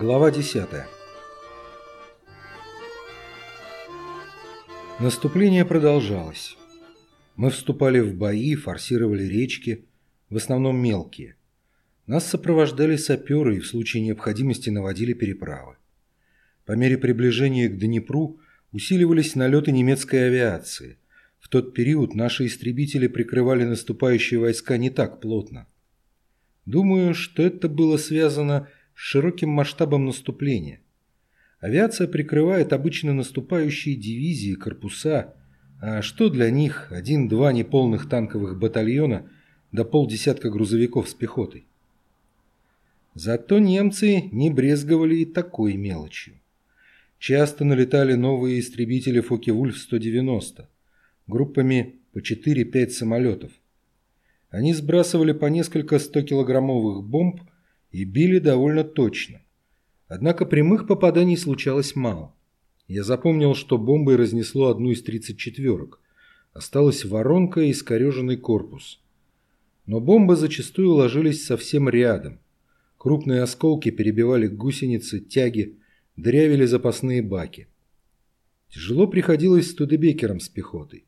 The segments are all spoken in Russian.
Глава 10. Наступление продолжалось. Мы вступали в бои, форсировали речки, в основном мелкие. Нас сопровождали саперы и в случае необходимости наводили переправы. По мере приближения к Днепру усиливались налеты немецкой авиации. В тот период наши истребители прикрывали наступающие войска не так плотно. Думаю, что это было связано с широким масштабом наступления. Авиация прикрывает обычно наступающие дивизии, корпуса, а что для них один-два неполных танковых батальона до полдесятка грузовиков с пехотой? Зато немцы не брезговали и такой мелочью. Часто налетали новые истребители Фоке-Вульф-190, группами по 4-5 самолетов. Они сбрасывали по несколько 100-килограммовых бомб и били довольно точно. Однако прямых попаданий случалось мало. Я запомнил, что бомбой разнесло одну из 34-ок. Осталась воронка и искореженный корпус. Но бомбы зачастую ложились совсем рядом. Крупные осколки перебивали гусеницы, тяги, дырявили запасные баки. Тяжело приходилось студебекерам с пехотой.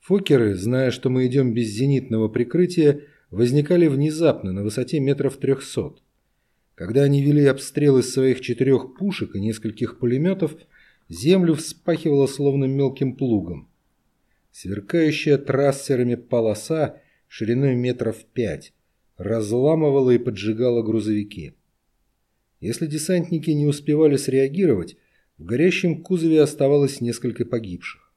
Фокеры, зная, что мы идем без зенитного прикрытия, возникали внезапно на высоте метров трехсот. Когда они вели обстрел из своих четырех пушек и нескольких пулеметов, землю вспахивало словно мелким плугом. Сверкающая трассерами полоса шириной метров пять разламывала и поджигала грузовики. Если десантники не успевали среагировать, в горящем кузове оставалось несколько погибших.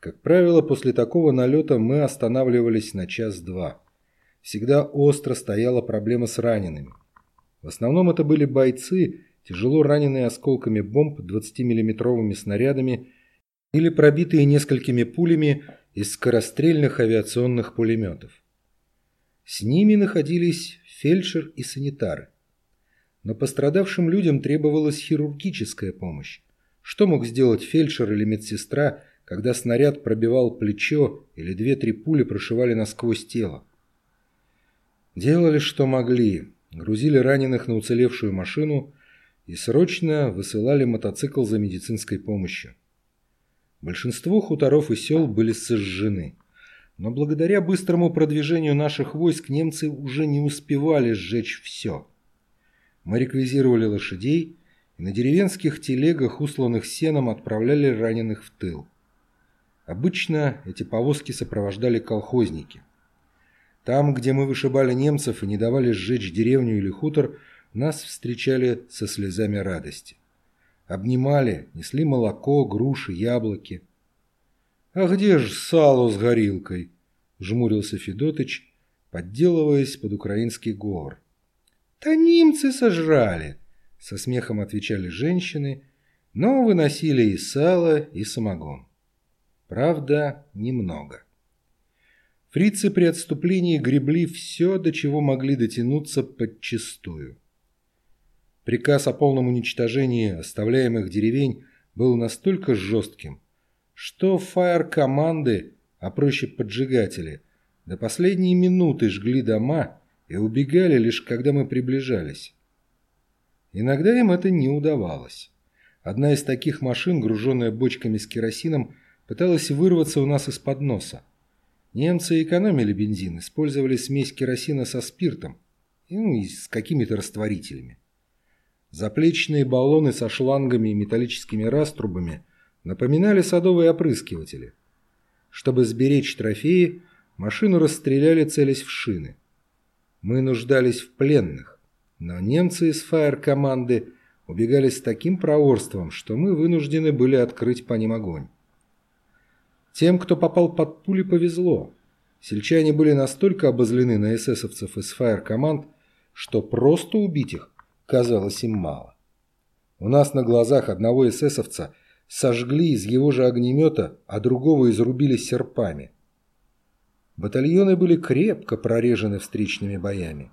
Как правило, после такого налета мы останавливались на час-два. Всегда остро стояла проблема с ранеными. В основном это были бойцы, тяжело раненые осколками бомб 20-миллиметровыми снарядами или пробитые несколькими пулями из скорострельных авиационных пулеметов. С ними находились фельдшер и санитары. Но пострадавшим людям требовалась хирургическая помощь. Что мог сделать фельдшер или медсестра, когда снаряд пробивал плечо или две-три пули прошивали насквозь тело? Делали, что могли. Грузили раненых на уцелевшую машину и срочно высылали мотоцикл за медицинской помощью. Большинство хуторов и сел были сожжены. Но благодаря быстрому продвижению наших войск немцы уже не успевали сжечь все. Мы реквизировали лошадей и на деревенских телегах, усланных сеном, отправляли раненых в тыл. Обычно эти повозки сопровождали колхозники. Там, где мы вышибали немцев и не давали сжечь деревню или хутор, нас встречали со слезами радости. Обнимали, несли молоко, груши, яблоки. «А где ж сало с горилкой?» – жмурился Федотыч, подделываясь под украинский говор. «Да немцы сожрали!» – со смехом отвечали женщины, но выносили и сало, и самогон. Правда, немного. Фрицы при отступлении гребли все, до чего могли дотянуться подчистую. Приказ о полном уничтожении оставляемых деревень был настолько жестким, что фаер-команды, а проще поджигатели, до последней минуты жгли дома и убегали лишь когда мы приближались. Иногда им это не удавалось. Одна из таких машин, груженная бочками с керосином, пыталась вырваться у нас из-под носа. Немцы экономили бензин, использовали смесь керосина со спиртом ну, и с какими-то растворителями. Заплечные баллоны со шлангами и металлическими раструбами напоминали садовые опрыскиватели. Чтобы сберечь трофеи, машину расстреляли, целясь в шины. Мы нуждались в пленных, но немцы из фаер-команды убегали с таким проворством, что мы вынуждены были открыть по ним огонь. Тем, кто попал под пули, повезло. Сельчане были настолько обозлены на эсэсовцев из фаер-команд, что просто убить их казалось им мало. У нас на глазах одного эсэсовца сожгли из его же огнемета, а другого изрубили серпами – Батальоны были крепко прорежены встречными боями.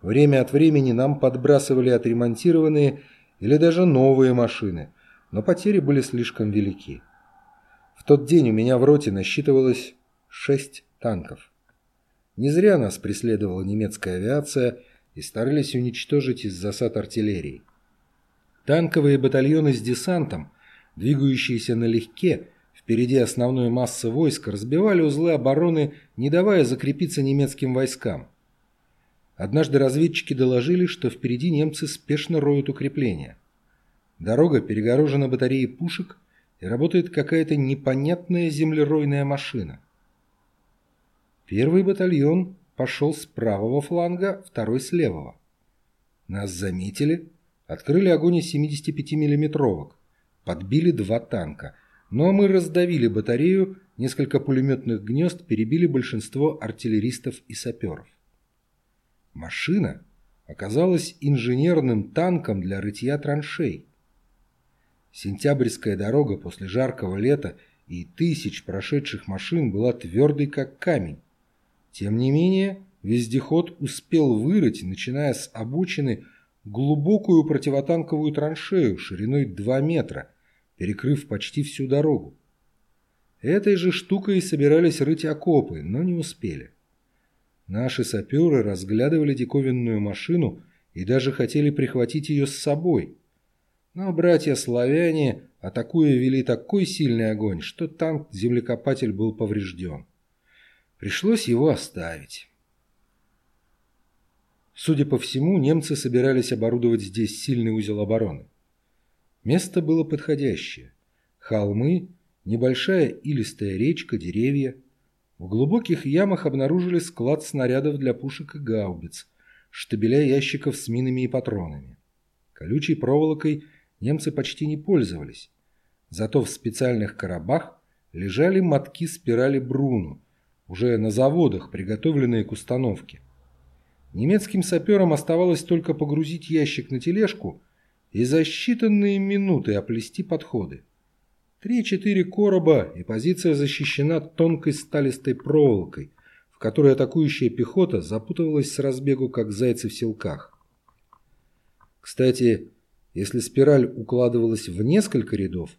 Время от времени нам подбрасывали отремонтированные или даже новые машины, но потери были слишком велики. В тот день у меня в роте насчитывалось шесть танков. Не зря нас преследовала немецкая авиация, и старались уничтожить из засад артиллерии. Танковые батальоны с десантом, двигающиеся налегке, впереди основной массы войск, разбивали узлы обороны, не давая закрепиться немецким войскам. Однажды разведчики доложили, что впереди немцы спешно роют укрепления. Дорога перегорожена батареей пушек и работает какая-то непонятная землеройная машина. Первый батальон пошел с правого фланга, второй с левого. Нас заметили, открыли огонь из 75 миллиметровок, подбили два танка, но мы раздавили батарею, несколько пулеметных гнезд перебили большинство артиллеристов и саперов. Машина оказалась инженерным танком для рытья траншей. Сентябрьская дорога после жаркого лета и тысяч прошедших машин была твердой, как камень. Тем не менее, вездеход успел вырыть, начиная с обочины, глубокую противотанковую траншею шириной 2 метра, перекрыв почти всю дорогу. Этой же штукой собирались рыть окопы, но не успели. Наши саперы разглядывали диковинную машину и даже хотели прихватить ее с собой. Но братья-славяне, атакуя, вели такой сильный огонь, что танк-землекопатель был поврежден. Пришлось его оставить. Судя по всему, немцы собирались оборудовать здесь сильный узел обороны. Место было подходящее. Холмы, небольшая илистая речка, деревья – в глубоких ямах обнаружили склад снарядов для пушек и гаубиц, штабеля ящиков с минами и патронами. Колючей проволокой немцы почти не пользовались. Зато в специальных коробах лежали мотки спирали Бруну, уже на заводах, приготовленные к установке. Немецким саперам оставалось только погрузить ящик на тележку и за считанные минуты оплести подходы. Три-четыре короба, и позиция защищена тонкой сталистой проволокой, в которой атакующая пехота запутывалась с разбегу, как зайцы в селках. Кстати, если спираль укладывалась в несколько рядов,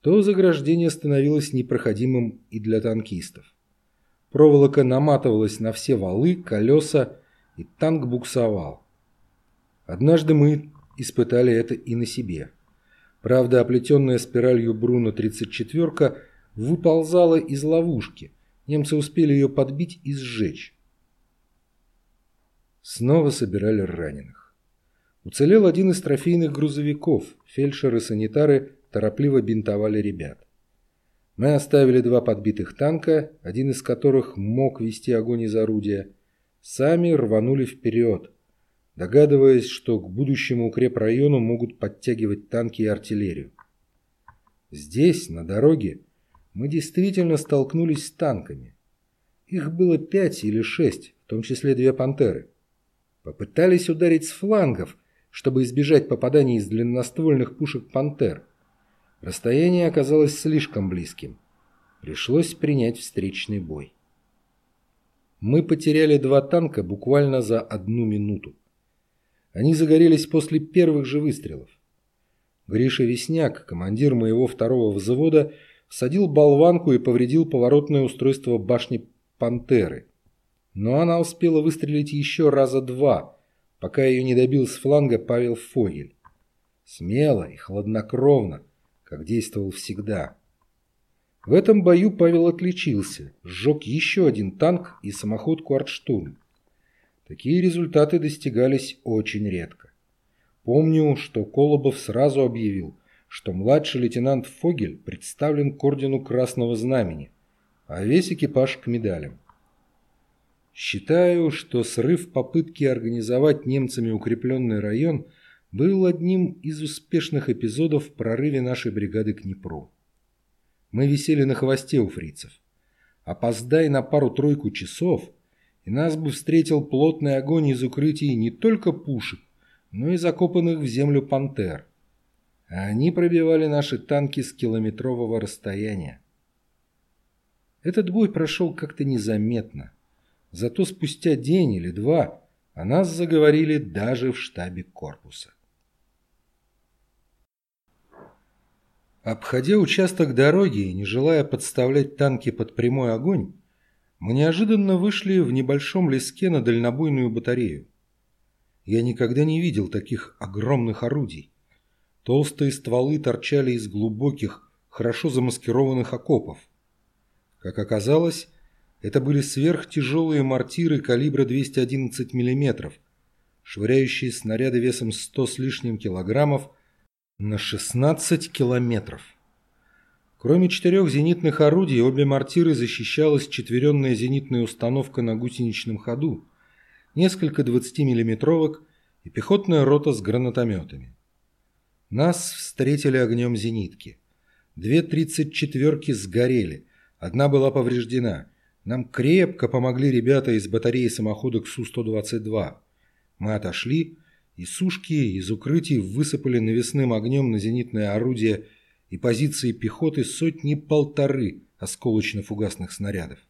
то заграждение становилось непроходимым и для танкистов. Проволока наматывалась на все валы, колеса, и танк буксовал. Однажды мы испытали это и на себе. Правда, оплетенная спиралью Бруно 34-ка выползала из ловушки. Немцы успели ее подбить и сжечь. Снова собирали раненых. Уцелел один из трофейных грузовиков. Фельдшеры-санитары торопливо бинтовали ребят. Мы оставили два подбитых танка, один из которых мог вести огонь из орудия. Сами рванули вперед, догадываясь, что к будущему укрепрайону могут подтягивать танки и артиллерию. Здесь, на дороге, мы действительно столкнулись с танками. Их было пять или шесть, в том числе две «Пантеры». Попытались ударить с флангов, чтобы избежать попаданий из длинноствольных пушек «Пантер». Расстояние оказалось слишком близким. Пришлось принять встречный бой. Мы потеряли два танка буквально за одну минуту. Они загорелись после первых же выстрелов. Гриша Весняк, командир моего второго взвода, всадил болванку и повредил поворотное устройство башни «Пантеры». Но она успела выстрелить еще раза два, пока ее не добил с фланга Павел Фогель. Смело и хладнокровно, как действовал всегда. В этом бою Павел отличился, сжег еще один танк и самоходку «Артштурм». Такие результаты достигались очень редко. Помню, что Колобов сразу объявил, что младший лейтенант Фогель представлен к ордену Красного Знамени, а весь экипаж к медалям. Считаю, что срыв попытки организовать немцами укрепленный район был одним из успешных эпизодов в прорыве нашей бригады к Днепру. Мы висели на хвосте у фрицев. Опоздай на пару-тройку часов – и нас бы встретил плотный огонь из укрытий не только пушек, но и закопанных в землю пантер. А они пробивали наши танки с километрового расстояния. Этот бой прошел как-то незаметно. Зато спустя день или два о нас заговорили даже в штабе корпуса. Обходя участок дороги и не желая подставлять танки под прямой огонь, мы неожиданно вышли в небольшом леске на дальнобойную батарею. Я никогда не видел таких огромных орудий. Толстые стволы торчали из глубоких, хорошо замаскированных окопов. Как оказалось, это были сверхтяжелые мортиры калибра 211 мм, швыряющие снаряды весом 100 с лишним килограммов на 16 километров. Кроме четырех зенитных орудий, обе мортиры защищалась четверенная зенитная установка на гусеничном ходу, несколько 20-миллиметровок и пехотная рота с гранатометами. Нас встретили огнем зенитки. Две тридцать четверки сгорели, одна была повреждена. Нам крепко помогли ребята из батареи самоходок Су-122. Мы отошли, и сушки из укрытий высыпали навесным огнем на зенитное орудие и позиции пехоты сотни-полторы осколочно-фугасных снарядов.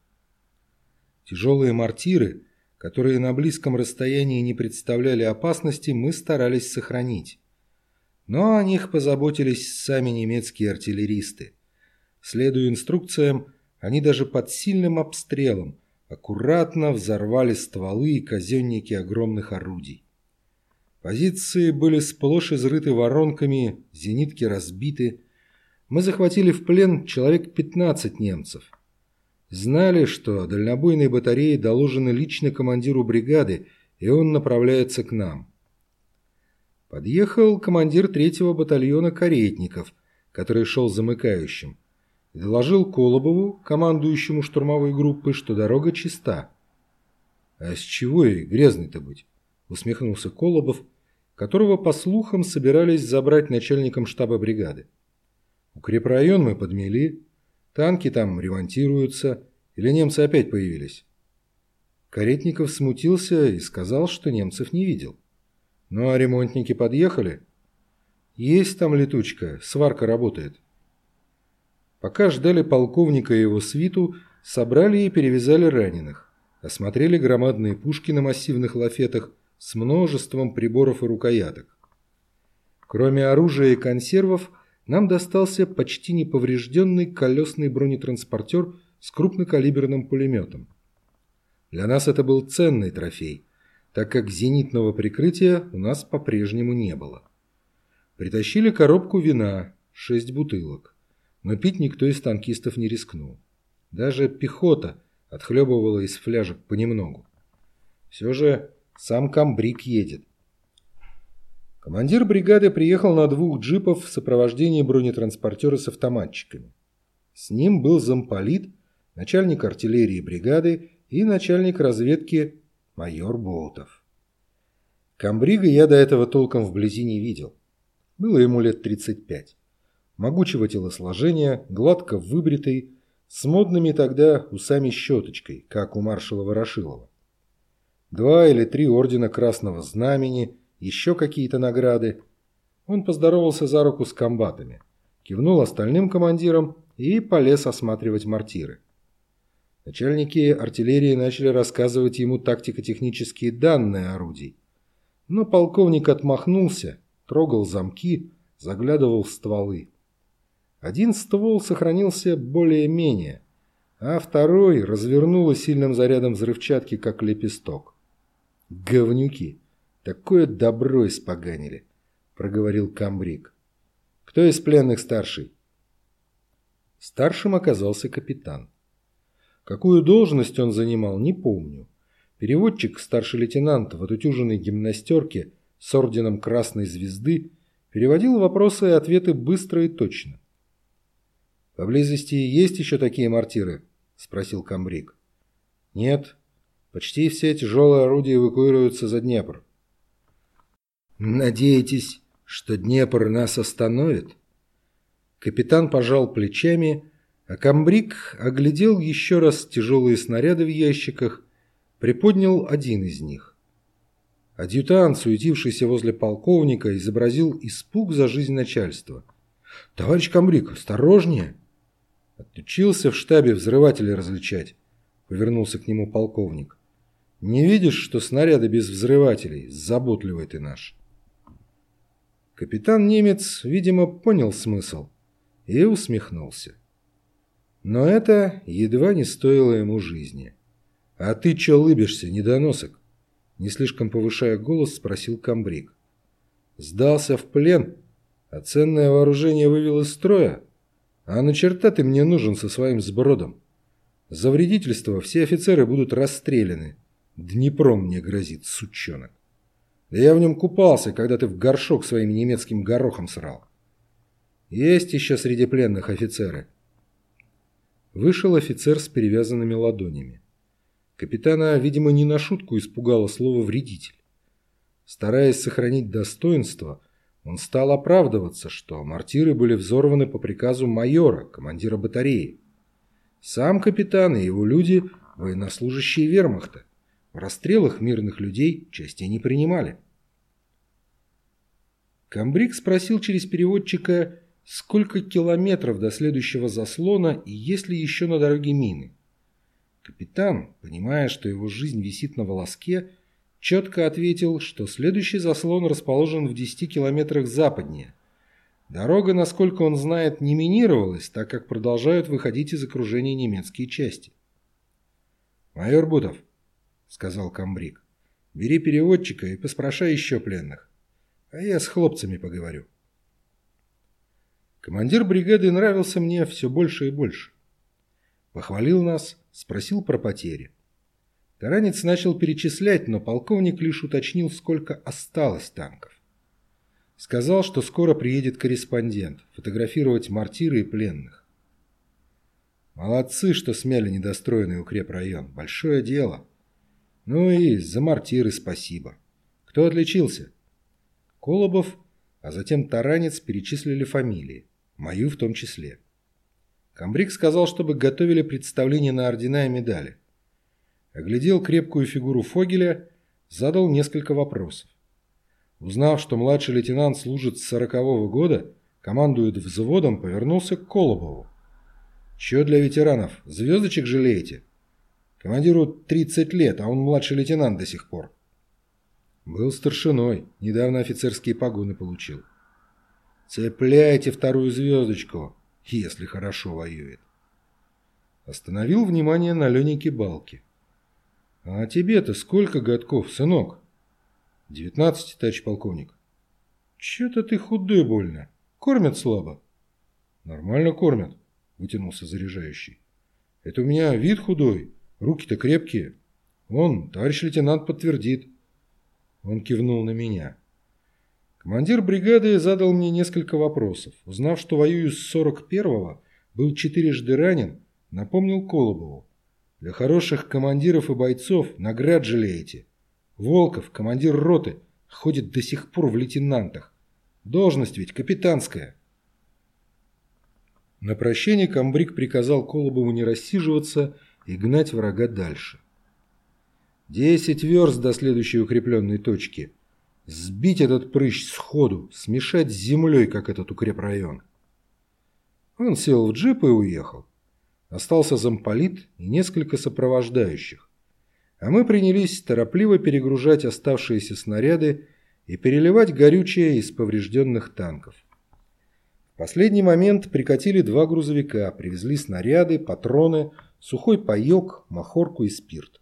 Тяжелые мортиры, которые на близком расстоянии не представляли опасности, мы старались сохранить. Но о них позаботились сами немецкие артиллеристы. Следуя инструкциям, они даже под сильным обстрелом аккуратно взорвали стволы и казенники огромных орудий. Позиции были сплошь изрыты воронками, зенитки разбиты, мы захватили в плен человек 15 немцев. Знали, что дальнобойной батареи доложены лично командиру бригады, и он направляется к нам. Подъехал командир третьего батальона каретников, который шел замыкающим, и доложил Колобову, командующему штурмовой группы, что дорога чиста. «А с чего и грязный-то быть?» – усмехнулся Колобов, которого, по слухам, собирались забрать начальником штаба бригады. Укрепрайон мы подмели, танки там ремонтируются, или немцы опять появились. Каретников смутился и сказал, что немцев не видел. Ну а ремонтники подъехали? Есть там летучка, сварка работает. Пока ждали полковника и его свиту, собрали и перевязали раненых. Осмотрели громадные пушки на массивных лафетах с множеством приборов и рукояток. Кроме оружия и консервов, нам достался почти неповрежденный колесный бронетранспортер с крупнокалиберным пулеметом. Для нас это был ценный трофей, так как зенитного прикрытия у нас по-прежнему не было. Притащили коробку вина, шесть бутылок, но пить никто из танкистов не рискнул. Даже пехота отхлебывала из фляжек понемногу. Все же сам комбриг едет, Командир бригады приехал на двух джипов в сопровождении бронетранспортера с автоматчиками. С ним был замполит, начальник артиллерии бригады и начальник разведки майор Болтов. Камбрига я до этого толком вблизи не видел. Было ему лет 35. Могучего телосложения, гладко выбритый, с модными тогда усами-щеточкой, как у маршала Ворошилова. Два или три ордена Красного Знамени – еще какие-то награды. Он поздоровался за руку с комбатами, кивнул остальным командирам и полез осматривать мортиры. Начальники артиллерии начали рассказывать ему тактико-технические данные орудий. Но полковник отмахнулся, трогал замки, заглядывал в стволы. Один ствол сохранился более-менее, а второй развернуло сильным зарядом взрывчатки, как лепесток. Говнюки! Такое добро испоганили, проговорил Камбрик. Кто из пленных старший? Старшим оказался капитан. Какую должность он занимал, не помню. Переводчик, старший лейтенант в отутюженной гимнастерке с орденом Красной Звезды, переводил вопросы и ответы быстро и точно. «Поблизости есть еще такие мортиры?» – спросил Камбрик. «Нет. Почти все тяжелые орудия эвакуируются за Днепр. «Надеетесь, что Днепр нас остановит?» Капитан пожал плечами, а комбриг оглядел еще раз тяжелые снаряды в ящиках, приподнял один из них. Адъютант, суетившийся возле полковника, изобразил испуг за жизнь начальства. «Товарищ комбриг, осторожнее!» Отучился в штабе взрыватели различать, повернулся к нему полковник. «Не видишь, что снаряды без взрывателей? Заботливый ты наш!» Капитан-немец, видимо, понял смысл и усмехнулся. Но это едва не стоило ему жизни. «А ты чё лыбишься, недоносок? Не слишком повышая голос, спросил комбриг. «Сдался в плен, а ценное вооружение вывел из строя? А на черта ты мне нужен со своим сбродом? За вредительство все офицеры будут расстреляны. Днепром мне грозит, сучонок. Да я в нем купался, когда ты в горшок своим немецким горохом срал. Есть еще среди пленных офицеры». Вышел офицер с перевязанными ладонями. Капитана, видимо, не на шутку испугало слово «вредитель». Стараясь сохранить достоинство, он стал оправдываться, что мортиры были взорваны по приказу майора, командира батареи. Сам капитан и его люди – военнослужащие вермахта. В расстрелах мирных людей части не принимали. Камбрик спросил через переводчика, сколько километров до следующего заслона и есть ли еще на дороге мины. Капитан, понимая, что его жизнь висит на волоске, четко ответил, что следующий заслон расположен в 10 километрах западнее. Дорога, насколько он знает, не минировалась, так как продолжают выходить из окружения немецкие части. «Майор Бутов», — сказал комбриг, — «бери переводчика и поспрашай еще пленных, а я с хлопцами поговорю». Командир бригады нравился мне все больше и больше. Похвалил нас, Спросил про потери. Таранец начал перечислять, но полковник лишь уточнил, сколько осталось танков. Сказал, что скоро приедет корреспондент фотографировать мортиры и пленных. Молодцы, что смяли недостроенный укрепрайон. Большое дело. Ну и за мортиры спасибо. Кто отличился? Колобов, а затем Таранец перечислили фамилии. Мою в том числе. Камбрик сказал, чтобы готовили представление на ордена и медали. Оглядел крепкую фигуру Фогеля, задал несколько вопросов. Узнав, что младший лейтенант служит с сорокового года, командует взводом, повернулся к Колобову. «Чё для ветеранов? Звездочек жалеете? Командиру 30 лет, а он младший лейтенант до сих пор». Был старшиной, недавно офицерские погоны получил. «Цепляйте вторую звездочку!» если хорошо воюет. Остановил внимание на Лене Кибалке. «А тебе-то сколько годков, сынок?» «Девятнадцать, товарищ полковник». «Че-то ты худой больно. Кормят слабо?» «Нормально кормят», — вытянулся заряжающий. «Это у меня вид худой, руки-то крепкие. Он, товарищ лейтенант, подтвердит». Он кивнул на меня. Командир бригады задал мне несколько вопросов. Узнав, что воюю с 41-го, был четырежды ранен, напомнил Колобову. Для хороших командиров и бойцов наград жалеете. Волков, командир роты, ходит до сих пор в лейтенантах. Должность ведь капитанская. На прощение комбриг приказал Колобову не рассиживаться и гнать врага дальше. Десять верст до следующей укрепленной точки – Сбить этот прыщ сходу, смешать с землей, как этот укрепрайон. Он сел в джип и уехал. Остался замполит и несколько сопровождающих. А мы принялись торопливо перегружать оставшиеся снаряды и переливать горючее из поврежденных танков. В последний момент прикатили два грузовика, привезли снаряды, патроны, сухой паек, махорку и спирт.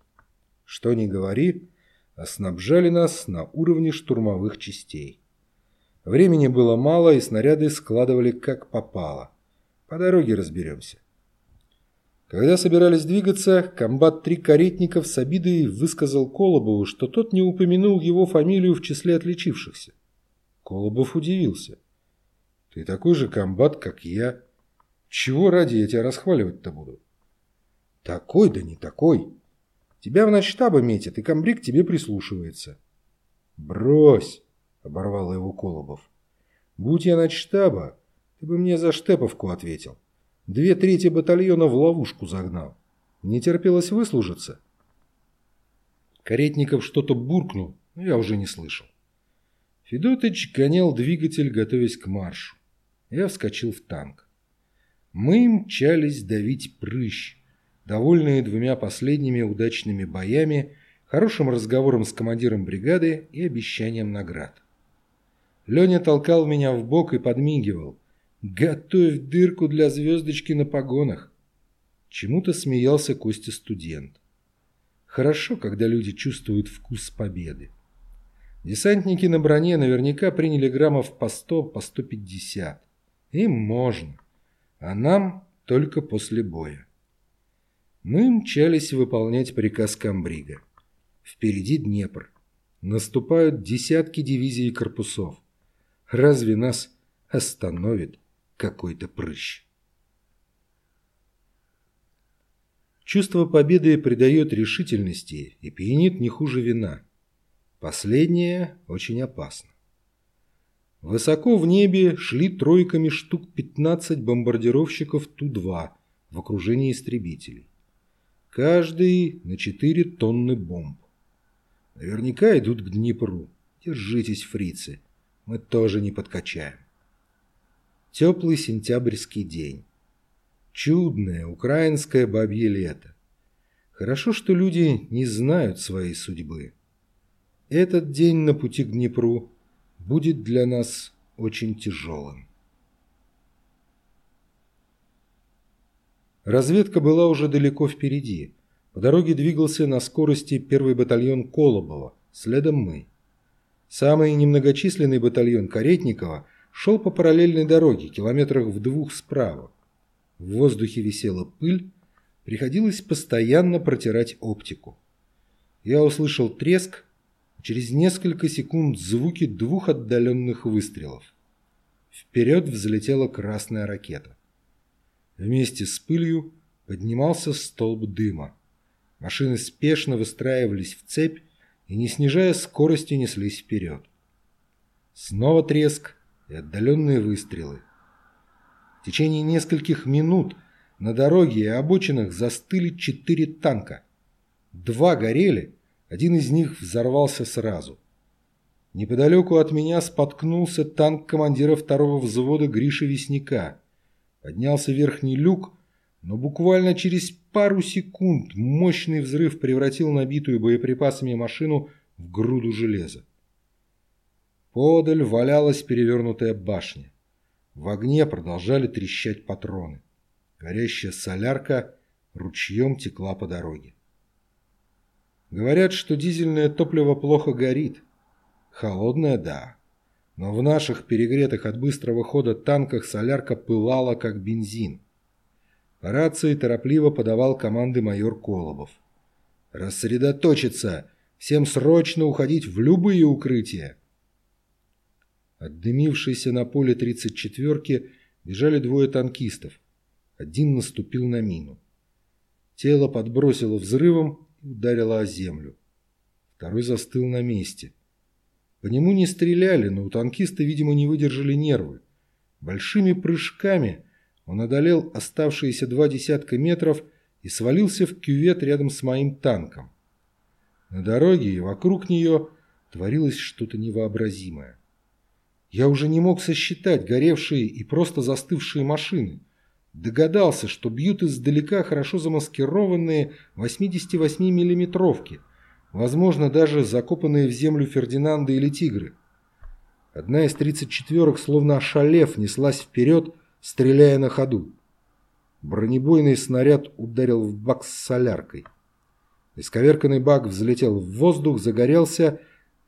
Что ни говори, а снабжали нас на уровне штурмовых частей. Времени было мало, и снаряды складывали как попало. По дороге разберемся. Когда собирались двигаться, комбат три каретников с обидой высказал Колобову, что тот не упомянул его фамилию в числе отличившихся. Колобов удивился. «Ты такой же комбат, как я. Чего ради я тебя расхваливать-то буду?» «Такой да не такой. Тебя в начштаба метят, и комбриг тебе прислушивается. Брось, оборвал его Колобов. Будь я начштаба, ты бы мне за Штеповку ответил. Две трети батальона в ловушку загнал. Не терпелось выслужиться. Каретников что-то буркнул, но я уже не слышал. Федотыч гонял двигатель, готовясь к маршу. Я вскочил в танк. Мы мчались давить прыщ, довольные двумя последними удачными боями, хорошим разговором с командиром бригады и обещанием наград. Леня толкал меня в бок и подмигивал. «Готовь дырку для звездочки на погонах!» Чему-то смеялся Костя-студент. Хорошо, когда люди чувствуют вкус победы. Десантники на броне наверняка приняли граммов по 100, по 150. Им можно, а нам только после боя. Мы мчались выполнять приказ Камбрига. Впереди Днепр. Наступают десятки дивизий и корпусов. Разве нас остановит какой-то прыщ? Чувство победы придает решительности и пьянит не хуже вина. Последнее очень опасно. Высоко в небе шли тройками штук 15 бомбардировщиков Ту-2 в окружении истребителей. Каждый на 4 тонны бомб. Наверняка идут к Днепру. Держитесь, фрицы, мы тоже не подкачаем. Теплый сентябрьский день. Чудное украинское бабье лето. Хорошо, что люди не знают своей судьбы. Этот день на пути к Днепру будет для нас очень тяжелым. Разведка была уже далеко впереди. По дороге двигался на скорости первый батальон Колобова, следом мы. Самый немногочисленный батальон Каретникова шел по параллельной дороге, километрах в двух справа. В воздухе висела пыль, приходилось постоянно протирать оптику. Я услышал треск, через несколько секунд звуки двух отдаленных выстрелов. Вперед взлетела красная ракета. Вместе с пылью поднимался столб дыма. Машины спешно выстраивались в цепь и, не снижая скорости, неслись вперед. Снова треск и отдаленные выстрелы. В течение нескольких минут на дороге и обочинах застыли четыре танка. Два горели, один из них взорвался сразу. Неподалеку от меня споткнулся танк командира второго взвода Гриши Весника. Поднялся верхний люк, но буквально через пару секунд мощный взрыв превратил набитую боеприпасами машину в груду железа. Подаль валялась перевернутая башня. В огне продолжали трещать патроны. Горящая солярка ручьем текла по дороге. Говорят, что дизельное топливо плохо горит. Холодное – да. Но в наших перегретых от быстрого хода танках солярка пылала, как бензин. По рации торопливо подавал команды майор Колобов. «Рассредоточиться! Всем срочно уходить в любые укрытия!» От дымившейся на поле 34-ки бежали двое танкистов. Один наступил на мину. Тело подбросило взрывом, ударила о землю. Второй застыл на месте. По нему не стреляли, но у танкиста, видимо, не выдержали нервы. Большими прыжками он одолел оставшиеся два десятка метров и свалился в кювет рядом с моим танком. На дороге и вокруг нее творилось что-то невообразимое. Я уже не мог сосчитать горевшие и просто застывшие машины. Догадался, что бьют издалека хорошо замаскированные 88 миллиметровки, возможно, даже закопанные в землю Фердинанды или Тигры. Одна из 34-ок, словно ошалев, неслась вперед, стреляя на ходу. Бронебойный снаряд ударил в бак с соляркой. Исковерканный бак взлетел в воздух, загорелся,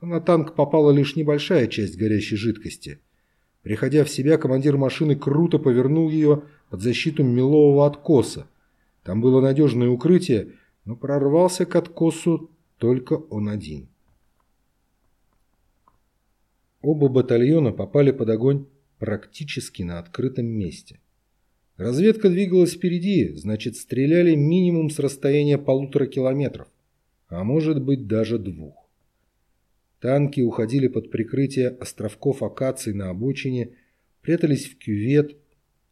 на танк попала лишь небольшая часть горящей жидкости. Приходя в себя, командир машины круто повернул ее, под защиту мелового откоса. Там было надежное укрытие, но прорвался к откосу только он один. Оба батальона попали под огонь практически на открытом месте. Разведка двигалась впереди, значит, стреляли минимум с расстояния полутора километров, а может быть даже двух. Танки уходили под прикрытие островков акаций на обочине, прятались в кювет,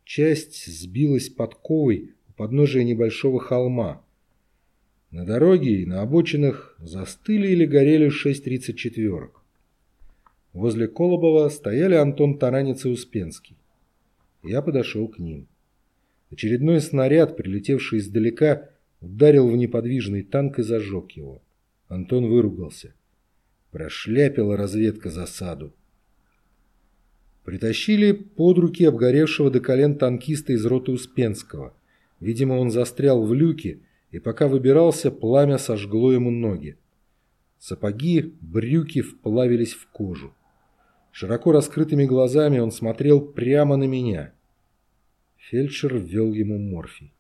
Часть сбилась подковой у подножия небольшого холма. На дороге и на обочинах застыли или горели шесть тридцать четверок. Возле Колобова стояли Антон Таранец и Успенский. Я подошел к ним. Очередной снаряд, прилетевший издалека, ударил в неподвижный танк и зажег его. Антон выругался. Прошляпила разведка засаду. Притащили под руки обгоревшего до колен танкиста из роты Успенского. Видимо, он застрял в люке и пока выбирался, пламя сожгло ему ноги. Сапоги, брюки вплавились в кожу. Широко раскрытыми глазами он смотрел прямо на меня. Фельдшер ввел ему морфий.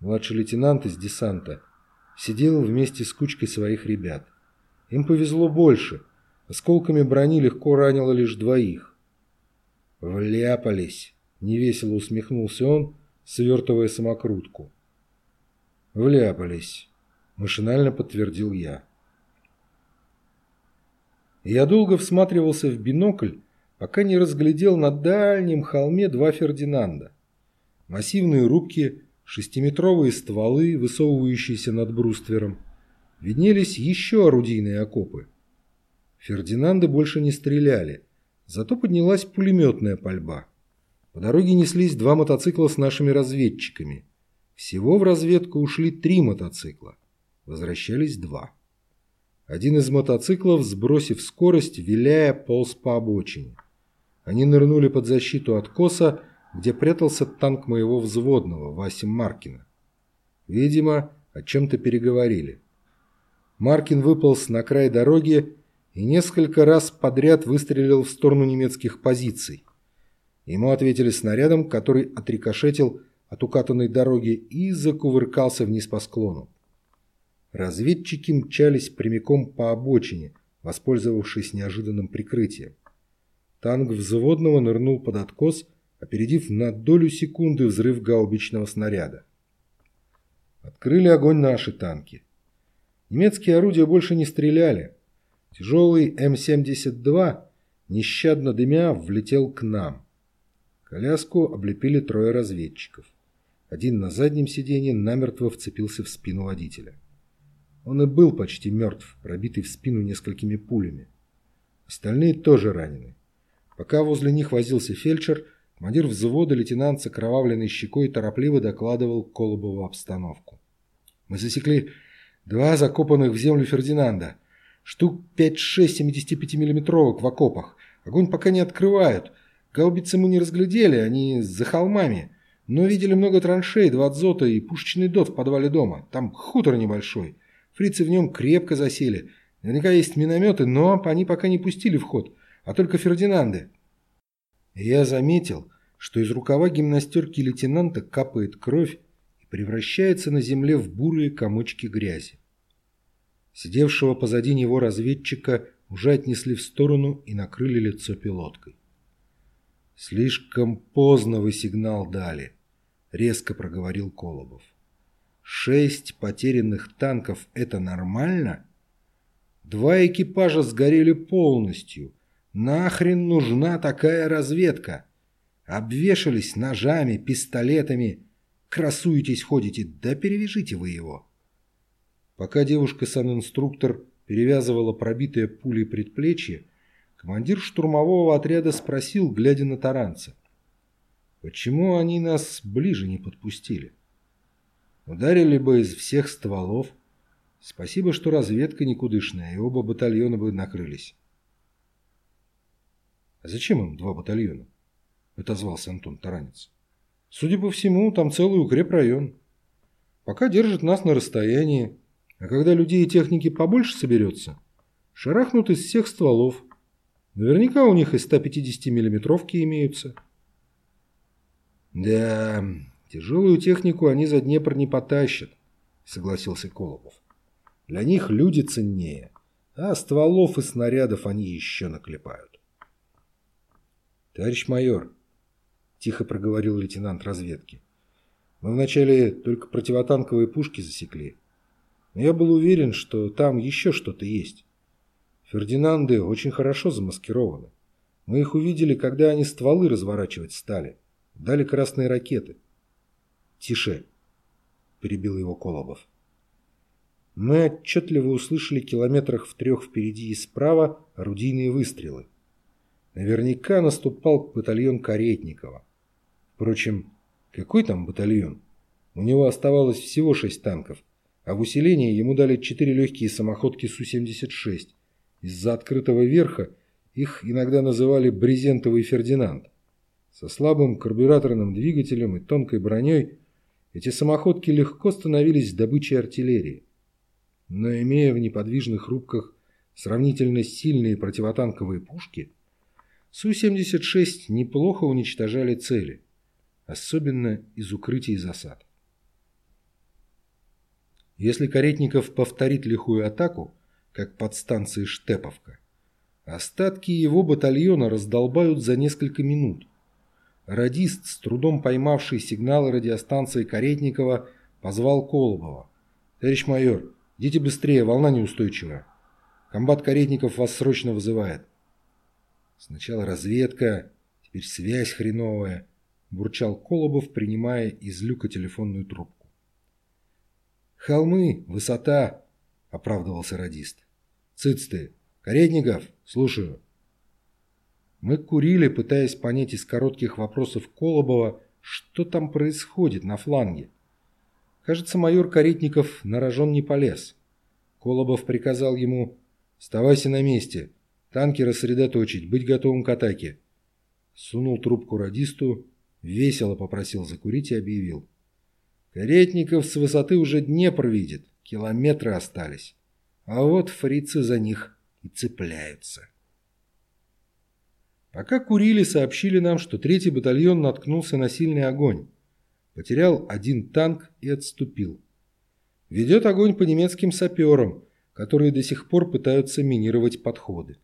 Младший лейтенант из десанта сидел вместе с кучкой своих ребят. Им повезло больше. Осколками брони легко ранило лишь двоих. «Вляпались!» — невесело усмехнулся он, свертывая самокрутку. «Вляпались!» — машинально подтвердил я. Я долго всматривался в бинокль, пока не разглядел на дальнем холме два Фердинанда. Массивные рубки, шестиметровые стволы, высовывающиеся над бруствером. Виднелись еще орудийные окопы. Фердинанды больше не стреляли, зато поднялась пулеметная пальба. По дороге неслись два мотоцикла с нашими разведчиками. Всего в разведку ушли три мотоцикла. Возвращались два. Один из мотоциклов, сбросив скорость, виляя, полз по обочине. Они нырнули под защиту откоса, где прятался танк моего взводного, Васи Маркина. Видимо, о чем-то переговорили. Маркин выполз на край дороги и несколько раз подряд выстрелил в сторону немецких позиций. Ему ответили снарядом, который отрикошетил от укатанной дороги и закувыркался вниз по склону. Разведчики мчались прямиком по обочине, воспользовавшись неожиданным прикрытием. Танк взводного нырнул под откос, опередив на долю секунды взрыв гаубичного снаряда. Открыли огонь наши танки. Немецкие орудия больше не стреляли. Тяжелый М-72, нещадно дымя, влетел к нам. Коляску облепили трое разведчиков. Один на заднем сиденье намертво вцепился в спину водителя. Он и был почти мертв, пробитый в спину несколькими пулями. Остальные тоже ранены. Пока возле них возился фельдшер, командир взвода лейтенант с окровавленной щекой торопливо докладывал Колобову обстановку. Мы засекли два закопанных в землю Фердинанда. Штук 5-6 75 миллиметровок в окопах. Огонь пока не открывают. Гаубицы мы не разглядели, они за холмами. Но видели много траншей, два дзота и пушечный дот в подвале дома. Там хутор небольшой. Фрицы в нем крепко засели. Наверняка есть минометы, но они пока не пустили в ход, а только Фердинанды. Я заметил, что из рукава гимнастерки лейтенанта капает кровь превращается на земле в бурые комочки грязи. Сидевшего позади него разведчика уже отнесли в сторону и накрыли лицо пилоткой. «Слишком поздно вы сигнал дали», — резко проговорил Колобов. Шесть потерянных танков – это нормально? Два экипажа сгорели полностью. Нахрен нужна такая разведка? Обвешались ножами, пистолетами. Красуетесь, ходите, да перевяжите вы его. Пока девушка-санинструктор перевязывала пробитое пулей предплечье, командир штурмового отряда спросил, глядя на таранца. Почему они нас ближе не подпустили? Ударили бы из всех стволов. Спасибо, что разведка никудышная, и оба батальона бы накрылись. «А зачем им два батальона?» – отозвался Антон Таранец. «Судя по всему, там целый укрепрайон. Пока держат нас на расстоянии, а когда людей и техники побольше соберется, шарахнут из всех стволов. Наверняка у них и 150 миллиметровки имеются». «Да, Тяжелую технику они за Днепр не потащат, согласился Колобов. Для них люди ценнее, а стволов и снарядов они еще наклепают. Товарищ майор, тихо проговорил лейтенант разведки, мы вначале только противотанковые пушки засекли, но я был уверен, что там еще что-то есть. Фердинанды очень хорошо замаскированы. Мы их увидели, когда они стволы разворачивать стали. Дали красные ракеты. «Тише!» – перебил его Колобов. Мы отчетливо услышали километрах в трех впереди и справа орудийные выстрелы. Наверняка наступал батальон Каретникова. Впрочем, какой там батальон? У него оставалось всего шесть танков, а в усиление ему дали четыре легкие самоходки Су-76. Из-за открытого верха их иногда называли «брезентовый Фердинанд». Со слабым карбюраторным двигателем и тонкой броней эти самоходки легко становились добычей артиллерии. Но имея в неподвижных рубках сравнительно сильные противотанковые пушки, Су-76 неплохо уничтожали цели, особенно из укрытий и засад. Если Каретников повторит лихую атаку, как под станцией Штеповка, остатки его батальона раздолбают за несколько минут. Радист, с трудом поймавший сигналы радиостанции Каретникова, позвал Колобова. «Товарищ майор, идите быстрее, волна неустойчивая. Комбат Каретников вас срочно вызывает». Сначала разведка, теперь связь хреновая, бурчал Колобов, принимая из люка телефонную трубку. «Холмы, высота», — оправдывался радист. «Цыц ты! Каретников, слушаю». Мы курили, пытаясь понять из коротких вопросов Колобова, что там происходит на фланге. Кажется, майор Каретников на рожон не полез. Колобов приказал ему «Оставайся на месте, танки рассредоточить, быть готовым к атаке». Сунул трубку радисту, весело попросил закурить и объявил. Каретников с высоты уже Днепр видит, километры остались. А вот фрицы за них и цепляются. Пока курили, сообщили нам, что третий батальон наткнулся на сильный огонь. Потерял один танк и отступил. Ведет огонь по немецким саперам, которые до сих пор пытаются минировать подходы.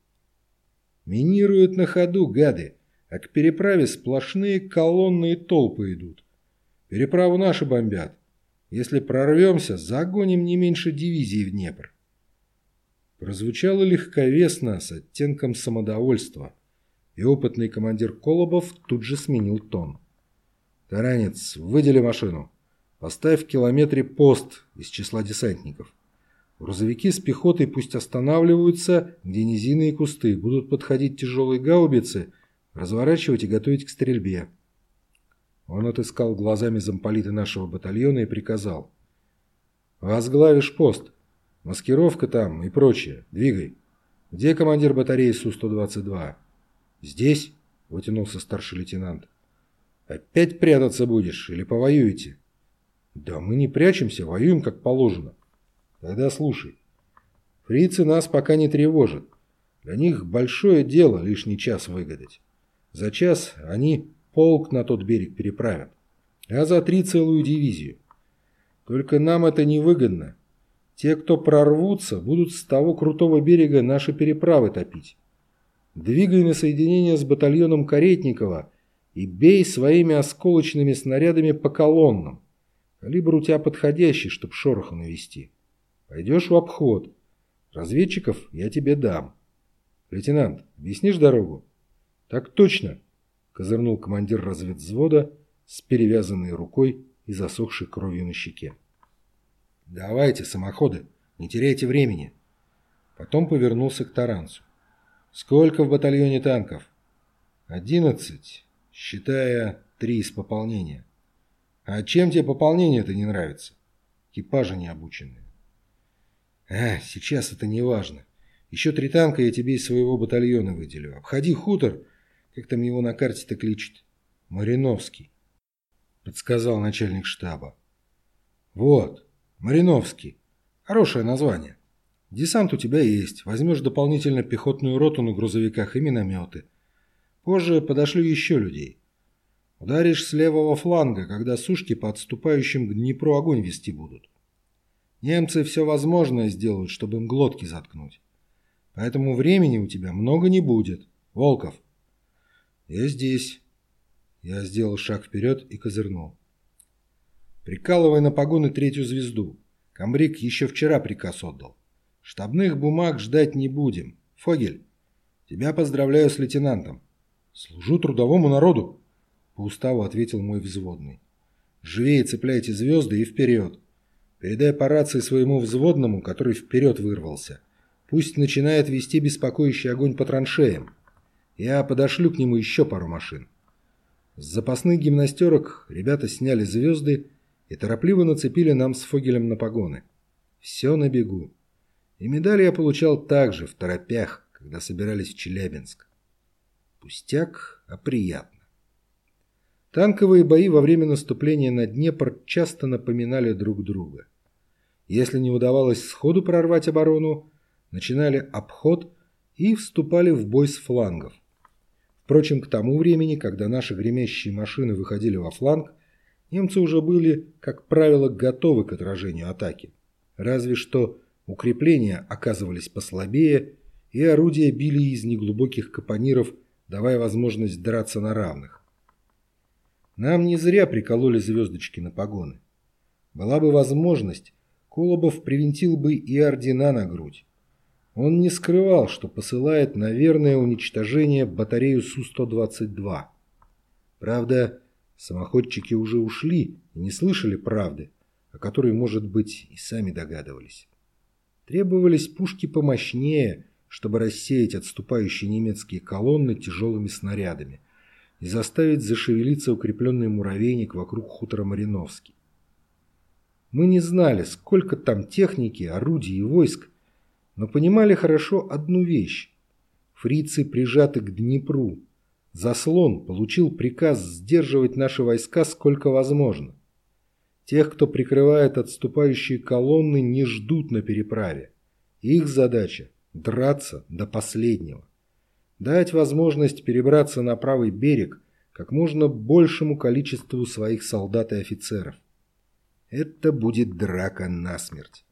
Минируют на ходу, гады, а к переправе сплошные колонны и толпы идут. Переправу наши бомбят. Если прорвемся, загоним не меньше дивизии в Днепр. Прозвучало легковесно, с оттенком самодовольства. И опытный командир Колобов тут же сменил тон. «Таранец, выдели машину. Поставь в километре пост из числа десантников. Грузовики с пехотой пусть останавливаются, где низины и кусты. Будут подходить тяжелые гаубицы, разворачивать и готовить к стрельбе. Он отыскал глазами замполита нашего батальона и приказал. «Возглавишь пост. Маскировка там и прочее. Двигай. Где командир батареи Су-122?» «Здесь?» – вытянулся старший лейтенант. «Опять прятаться будешь или повоюете?» «Да мы не прячемся, воюем как положено». «Тогда слушай. Фрицы нас пока не тревожат. Для них большое дело лишний час выгадать. За час они полк на тот берег переправят, а за три целую дивизию. Только нам это невыгодно. Те, кто прорвутся, будут с того крутого берега наши переправы топить. Двигай на соединение с батальоном Каретникова и бей своими осколочными снарядами по колоннам. Калибр у тебя подходящий, чтоб шороха навести. Пойдешь в обход. Разведчиков я тебе дам. Лейтенант, объяснишь дорогу? Так точно козырнул командир разведвзвода с перевязанной рукой и засохшей кровью на щеке. «Давайте, самоходы, не теряйте времени». Потом повернулся к Таранцу. «Сколько в батальоне танков?» «Одиннадцать, считая три из пополнения». «А чем тебе пополнение-то не нравится?» «Экипажи не обученные». «А, сейчас это не важно. Еще три танка я тебе из своего батальона выделю. Обходи хутор как там его на карте-то кличут? Мариновский. Подсказал начальник штаба. Вот, Мариновский. Хорошее название. Десант у тебя есть. Возьмешь дополнительно пехотную роту на грузовиках и минометы. Позже подошлю еще людей. Ударишь с левого фланга, когда сушки по отступающим к Днепру огонь вести будут. Немцы все возможное сделают, чтобы им глотки заткнуть. Поэтому времени у тебя много не будет. Волков, «Я здесь». Я сделал шаг вперед и козырнул. «Прикалывай на погоны третью звезду. Камбрик еще вчера приказ отдал. Штабных бумаг ждать не будем. Фогель, тебя поздравляю с лейтенантом. Служу трудовому народу», — по уставу ответил мой взводный. «Живее цепляйте звезды и вперед. Передай по рации своему взводному, который вперед вырвался. Пусть начинает вести беспокоящий огонь по траншеям. Я подошлю к нему еще пару машин. С запасных гимнастерок ребята сняли звезды и торопливо нацепили нам с Фогелем на погоны. Все на бегу. И медали я получал также, в торопях, когда собирались в Челябинск. Пустяк, а приятно. Танковые бои во время наступления на Днепр часто напоминали друг друга. Если не удавалось сходу прорвать оборону, начинали обход и вступали в бой с флангов. Впрочем, к тому времени, когда наши гремящие машины выходили во фланг, немцы уже были, как правило, готовы к отражению атаки. Разве что укрепления оказывались послабее, и орудия били из неглубоких капониров, давая возможность драться на равных. Нам не зря прикололи звездочки на погоны. Была бы возможность, Колобов привинтил бы и ордена на грудь. Он не скрывал, что посылает на верное уничтожение батарею Су-122. Правда, самоходчики уже ушли и не слышали правды, о которой, может быть, и сами догадывались. Требовались пушки помощнее, чтобы рассеять отступающие немецкие колонны тяжелыми снарядами и заставить зашевелиться укрепленный муравейник вокруг хутора Мариновский. Мы не знали, сколько там техники, орудий и войск, но понимали хорошо одну вещь. Фрицы прижаты к Днепру. Заслон получил приказ сдерживать наши войска сколько возможно. Тех, кто прикрывает отступающие колонны, не ждут на переправе. Их задача – драться до последнего. Дать возможность перебраться на правый берег как можно большему количеству своих солдат и офицеров. Это будет драка насмерть.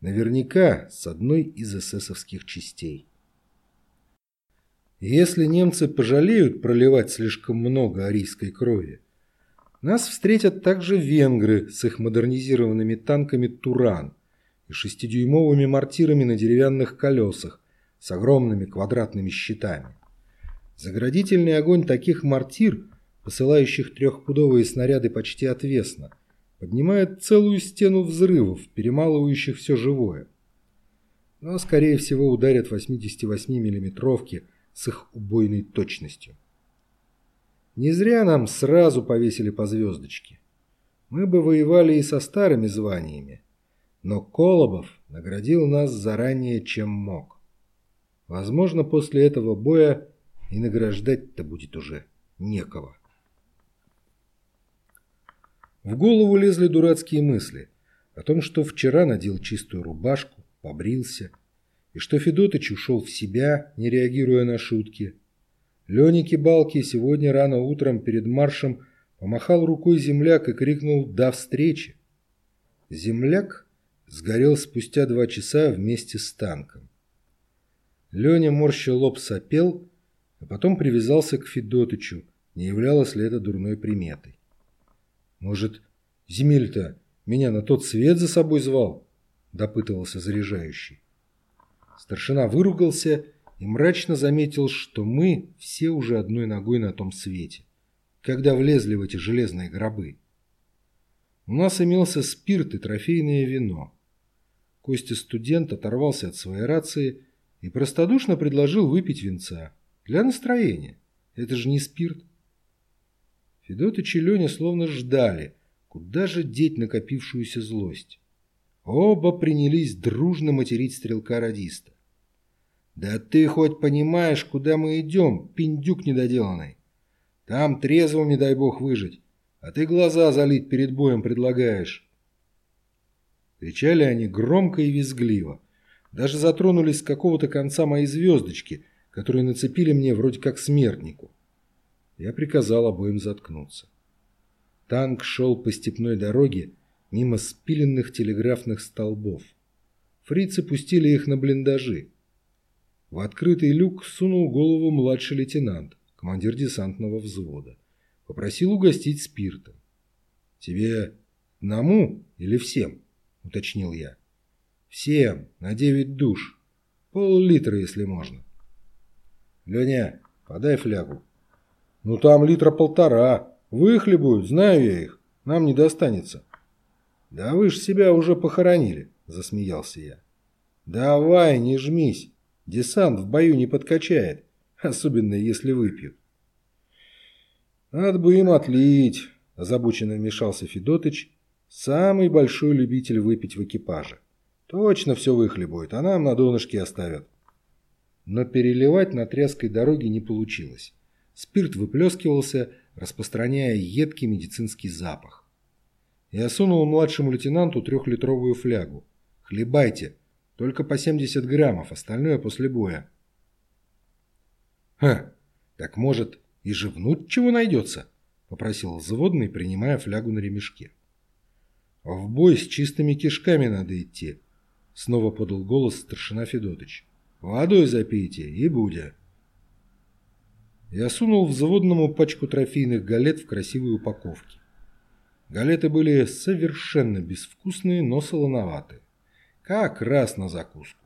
Наверняка с одной из эсэсовских частей. Если немцы пожалеют проливать слишком много арийской крови, нас встретят также венгры с их модернизированными танками «Туран» и шестидюймовыми мортирами на деревянных колесах с огромными квадратными щитами. Заградительный огонь таких мортир, посылающих трехпудовые снаряды почти отвесно, поднимает целую стену взрывов, перемалывающих все живое. Но, скорее всего, ударят 88 миллиметровки с их убойной точностью. Не зря нам сразу повесили по звездочке. Мы бы воевали и со старыми званиями, но Колобов наградил нас заранее, чем мог. Возможно, после этого боя и награждать-то будет уже некого. В голову лезли дурацкие мысли о том, что вчера надел чистую рубашку, побрился, и что Федотыч ушел в себя, не реагируя на шутки. Леня Кибалки сегодня рано утром перед маршем помахал рукой земляк и крикнул «До встречи!». Земляк сгорел спустя два часа вместе с танком. Леня морщил лоб сопел, а потом привязался к Федотычу, не являлось ли это дурной приметой. Может, земель-то меня на тот свет за собой звал? Допытывался заряжающий. Старшина выругался и мрачно заметил, что мы все уже одной ногой на том свете, когда влезли в эти железные гробы. У нас имелся спирт и трофейное вино. Костя студент оторвался от своей рации и простодушно предложил выпить винца. Для настроения. Это же не спирт. Федотыч и Леня словно ждали, куда же деть накопившуюся злость. Оба принялись дружно материть стрелка-радиста. «Да ты хоть понимаешь, куда мы идем, пиндюк недоделанный? Там трезвым, не дай бог, выжить, а ты глаза залить перед боем предлагаешь». Кричали они громко и визгливо. Даже затронулись с какого-то конца моей звездочки, которые нацепили мне вроде как смертнику. Я приказал обоим заткнуться. Танк шел по степной дороге мимо спиленных телеграфных столбов. Фрицы пустили их на блиндажи. В открытый люк сунул голову младший лейтенант, командир десантного взвода. Попросил угостить спиртом. «Тебе одному или всем?» – уточнил я. «Всем, на девять душ. Пол-литра, если можно». «Леня, подай флягу», ну там литра полтора. Выхлебают, знаю я их. Нам не достанется. Да вы ж себя уже похоронили, засмеялся я. Давай, не жмись. Десант в бою не подкачает, особенно если выпьют. Надо бы им отлить, озабоченно вмешался Федотыч, самый большой любитель выпить в экипаже. Точно все выхлебают, а нам на донышке оставят. Но переливать на тряской дороге не получилось. Спирт выплескивался, распространяя едкий медицинский запах. Я сунул младшему лейтенанту трехлитровую флягу. «Хлебайте, только по 70 граммов, остальное после боя». «Ха, так может и живнуть чего найдется?» – попросил взводный, принимая флягу на ремешке. «В бой с чистыми кишками надо идти», – снова подал голос старшина Федотыч. «Водой запейте и будя». Я сунул взводному пачку трофейных галет в красивой упаковке. Галеты были совершенно безвкусные, но солоноватые. Как раз на закуску.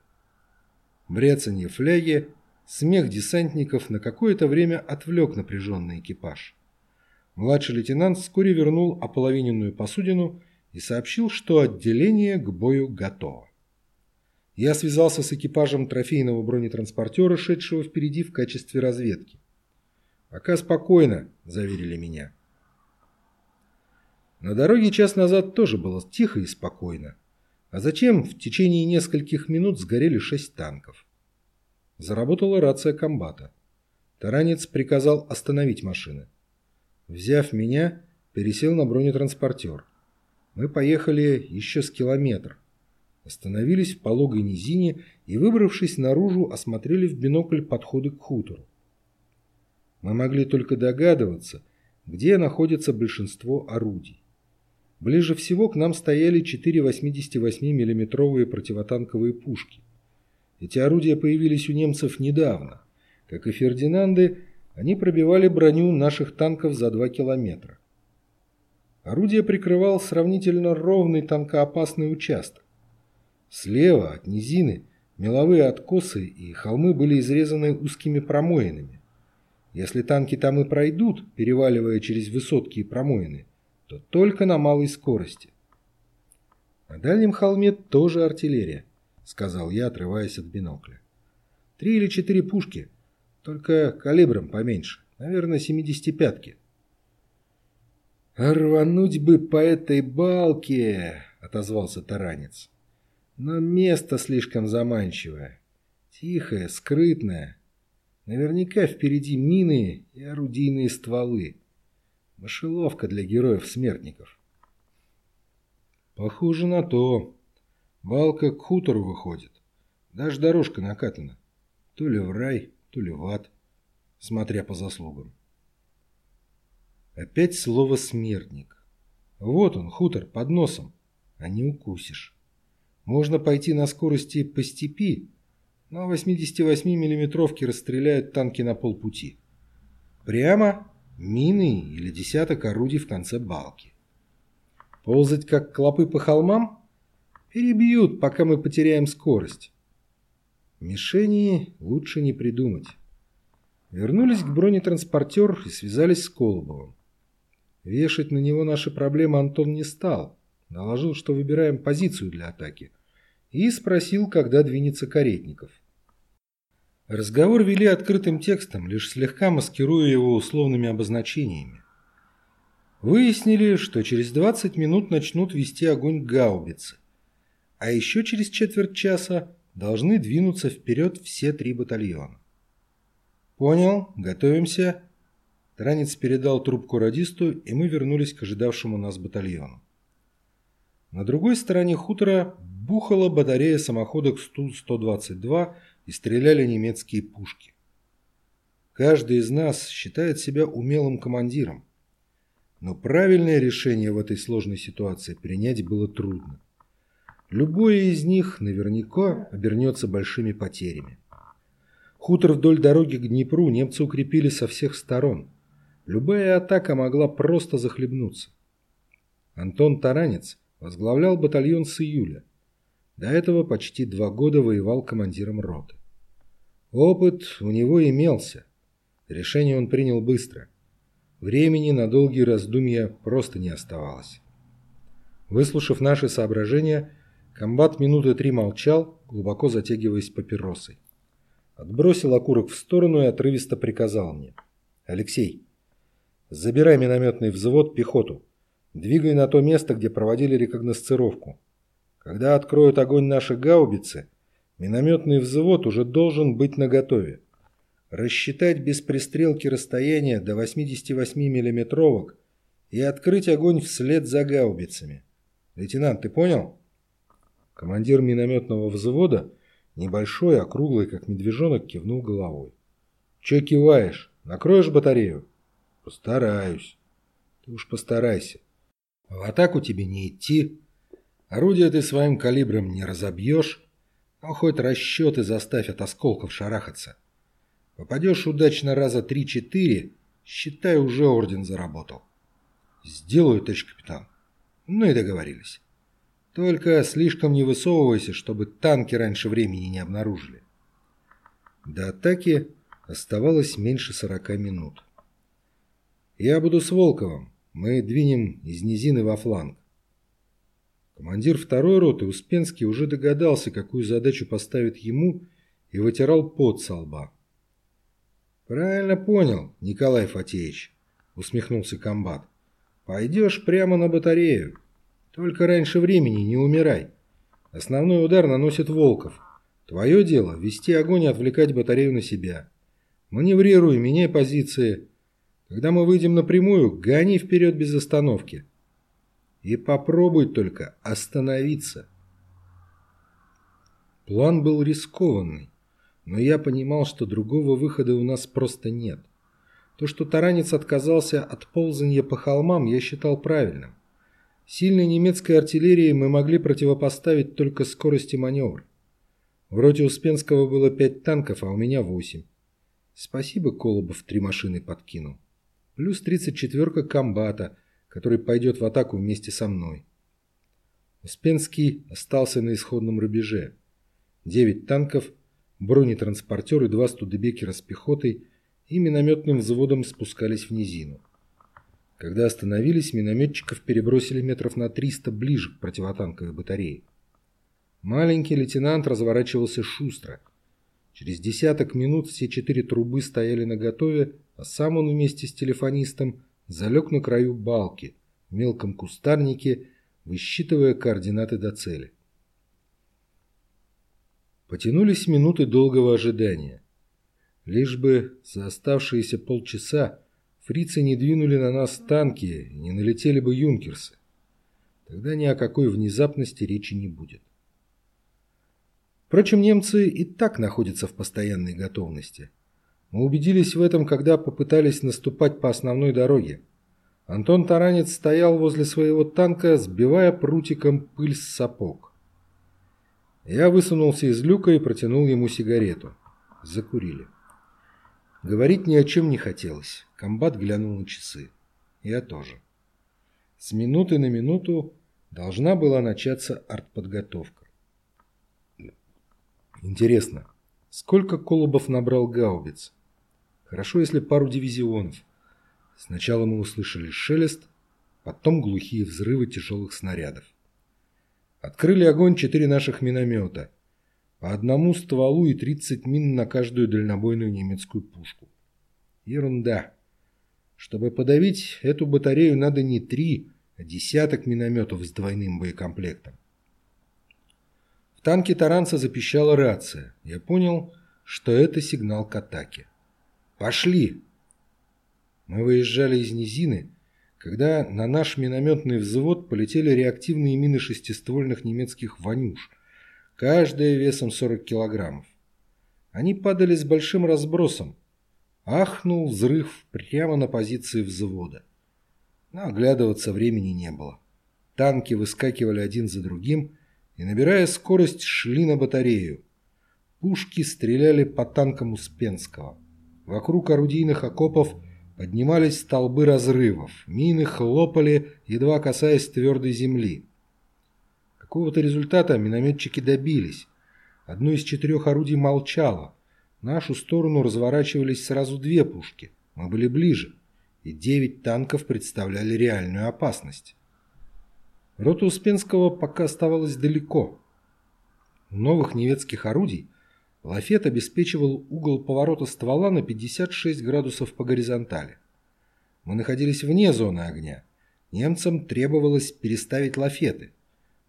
Брецанье фляги, смех десантников на какое-то время отвлек напряженный экипаж. Младший лейтенант вскоре вернул ополовиненную посудину и сообщил, что отделение к бою готово. Я связался с экипажем трофейного бронетранспортера, шедшего впереди в качестве разведки. «Пока спокойно», – заверили меня. На дороге час назад тоже было тихо и спокойно. А зачем в течение нескольких минут сгорели шесть танков? Заработала рация комбата. Таранец приказал остановить машины. Взяв меня, пересел на бронетранспортер. Мы поехали еще с километр. Остановились в пологой низине и, выбравшись наружу, осмотрели в бинокль подходы к хутору. Мы могли только догадываться, где находится большинство орудий. Ближе всего к нам стояли четыре 88 миллиметровые противотанковые пушки. Эти орудия появились у немцев недавно. Как и Фердинанды, они пробивали броню наших танков за 2 километра. Орудие прикрывал сравнительно ровный танкоопасный участок. Слева от низины меловые откосы и холмы были изрезаны узкими промоинами. Если танки там и пройдут, переваливая через высотки и промоины, то только на малой скорости. На дальнем холме тоже артиллерия, сказал я, отрываясь от бинокля. Три или четыре пушки, только калибром поменьше, наверное, семидесятипятки. «Рвануть бы по этой балке!» — отозвался таранец. «Но место слишком заманчивое. Тихое, скрытное. Наверняка впереди мины и орудийные стволы. Мышеловка для героев-смертников. Похоже на то. Балка к хутору выходит. Даже дорожка накатана. То ли в рай, то ли в ад, смотря по заслугам. Опять слово «смертник». Вот он, хутор, под носом, а не укусишь. Можно пойти на скорости по степи, но 88 миллиметровки расстреляют танки на полпути. Прямо мины или десяток орудий в конце балки. Ползать как клопы по холмам? Перебьют, пока мы потеряем скорость. Мишени лучше не придумать. Вернулись к бронетранспортер и связались с Колобовым. Вешать на него наши проблемы Антон не стал. Доложил, что выбираем позицию для атаки. И спросил, когда двинется Каретников. Разговор вели открытым текстом, лишь слегка маскируя его условными обозначениями. Выяснили, что через 20 минут начнут вести огонь гаубицы, а еще через четверть часа должны двинуться вперед все три батальона. «Понял, готовимся». Транец передал трубку радисту, и мы вернулись к ожидавшему нас батальону. На другой стороне хутора бухала батарея самоходок Сту-122 и стреляли немецкие пушки. Каждый из нас считает себя умелым командиром. Но правильное решение в этой сложной ситуации принять было трудно. Любое из них наверняка обернется большими потерями. Хутор вдоль дороги к Днепру немцы укрепили со всех сторон. Любая атака могла просто захлебнуться. Антон Таранец возглавлял батальон с июля. До этого почти два года воевал командиром роты. Опыт у него имелся. Решение он принял быстро. Времени на долгие раздумья просто не оставалось. Выслушав наши соображения, комбат минуты три молчал, глубоко затягиваясь папиросой. Отбросил окурок в сторону и отрывисто приказал мне. «Алексей, забирай минометный взвод пехоту. Двигай на то место, где проводили рекогносцировку. Когда откроют огонь наши гаубицы, минометный взвод уже должен быть наготове. рассчитать без пристрелки расстояние до 88 миллиметровок и открыть огонь вслед за гаубицами. Лейтенант, ты понял? Командир минометного взвода, небольшой, округлый, как медвежонок, кивнул головой. Че киваешь? Накроешь батарею? Постараюсь. Ты уж постарайся. В атаку тебе не идти. Орудие ты своим калибром не разобьешь, но хоть расчеты заставь от осколков шарахаться. Попадешь удачно раза три-четыре, считай, уже орден заработал. Сделаю, товарищ капитан. Ну и договорились. Только слишком не высовывайся, чтобы танки раньше времени не обнаружили. До атаки оставалось меньше сорока минут. Я буду с Волковым. Мы двинем из низины во фланг. Командир второй роты Успенский уже догадался, какую задачу поставит ему, и вытирал пот со лба. «Правильно понял, Николай Фатеевич», — усмехнулся комбат. «Пойдешь прямо на батарею. Только раньше времени не умирай. Основной удар наносит Волков. Твое дело — вести огонь и отвлекать батарею на себя. Маневрируй, меняй позиции. Когда мы выйдем напрямую, гони вперед без остановки. И попробуй только остановиться». План был рискованный но я понимал, что другого выхода у нас просто нет. То, что таранец отказался от ползания по холмам, я считал правильным. Сильной немецкой артиллерии мы могли противопоставить только скорости маневра. В роте Успенского было пять танков, а у меня восемь. Спасибо, Колобов три машины подкинул. Плюс 34-ка комбата, который пойдет в атаку вместе со мной. Успенский остался на исходном рубеже. Девять танков – бронетранспортер и два студебекера с пехотой и минометным взводом спускались в низину. Когда остановились, минометчиков перебросили метров на 300 ближе к противотанковой батарее. Маленький лейтенант разворачивался шустро. Через десяток минут все четыре трубы стояли наготове, а сам он вместе с телефонистом залег на краю балки, в мелком кустарнике, высчитывая координаты до цели. Потянулись минуты долгого ожидания. Лишь бы за оставшиеся полчаса фрицы не двинули на нас танки и не налетели бы юнкерсы. Тогда ни о какой внезапности речи не будет. Впрочем, немцы и так находятся в постоянной готовности. Мы убедились в этом, когда попытались наступать по основной дороге. Антон Таранец стоял возле своего танка, сбивая прутиком пыль с сапог. Я высунулся из люка и протянул ему сигарету. Закурили. Говорить ни о чем не хотелось. Комбат глянул на часы. Я тоже. С минуты на минуту должна была начаться артподготовка. Интересно, сколько Колобов набрал гаубиц? Хорошо, если пару дивизионов. Сначала мы услышали шелест, потом глухие взрывы тяжелых снарядов. Открыли огонь четыре наших миномета. По одному стволу и 30 мин на каждую дальнобойную немецкую пушку. Ерунда. Чтобы подавить эту батарею надо не три, а десяток минометов с двойным боекомплектом. В танке Таранца запищала рация. Я понял, что это сигнал к атаке. «Пошли!» Мы выезжали из низины, когда на наш минометный взвод полетели реактивные мины шестиствольных немецких «Ванюш», каждая весом 40 килограммов. Они падали с большим разбросом. Ахнул взрыв прямо на позиции взвода. Но оглядываться времени не было. Танки выскакивали один за другим и, набирая скорость, шли на батарею. Пушки стреляли по танкам Успенского. Вокруг орудийных окопов – Поднимались столбы разрывов, мины хлопали, едва касаясь твердой земли. Какого-то результата минометчики добились. Одно из четырех орудий молчало. В нашу сторону разворачивались сразу две пушки. Мы были ближе, и девять танков представляли реальную опасность. Рота Успенского пока оставалась далеко. У новых немецких орудий Лафет обеспечивал угол поворота ствола на 56 градусов по горизонтали. Мы находились вне зоны огня. Немцам требовалось переставить лафеты.